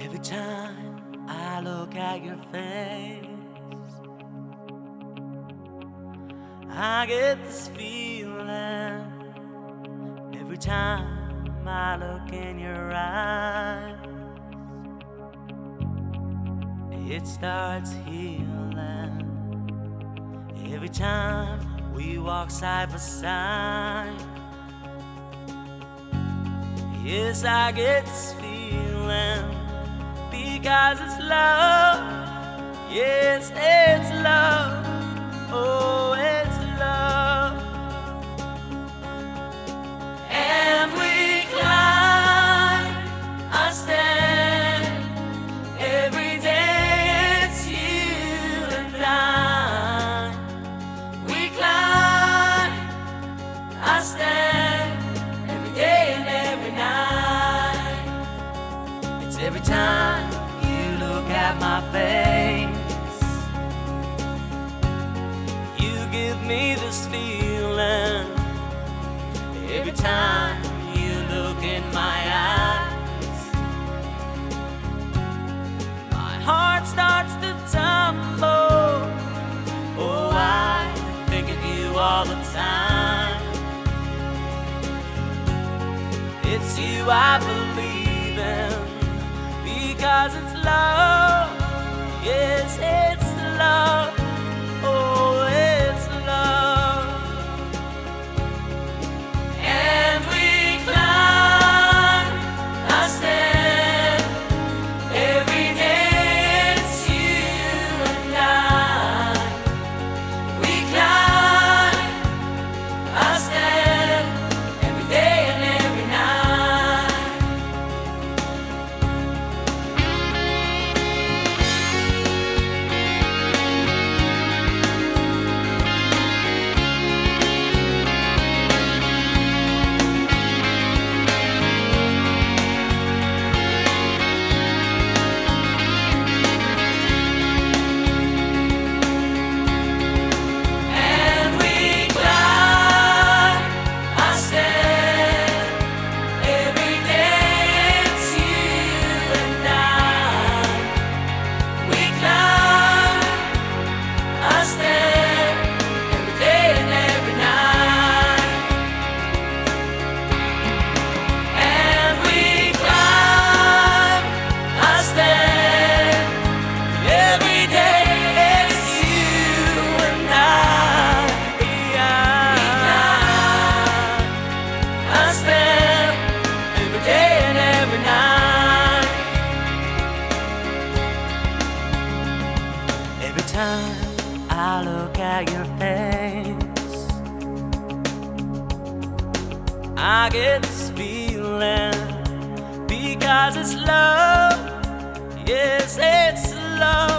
Every time I look at your face, I get this feeling. Every time I look in your eyes, it starts healing. Every time we walk side by side, yes, I get this feeling because it's love. Yes, it's love. Oh, me this feeling. Every time you look in my eyes, my heart starts to tumble. Oh, I think of you all the time. It's you I believe in because it's love. I Every time I look at your face, I get this feeling because it's love. Yes, it's love.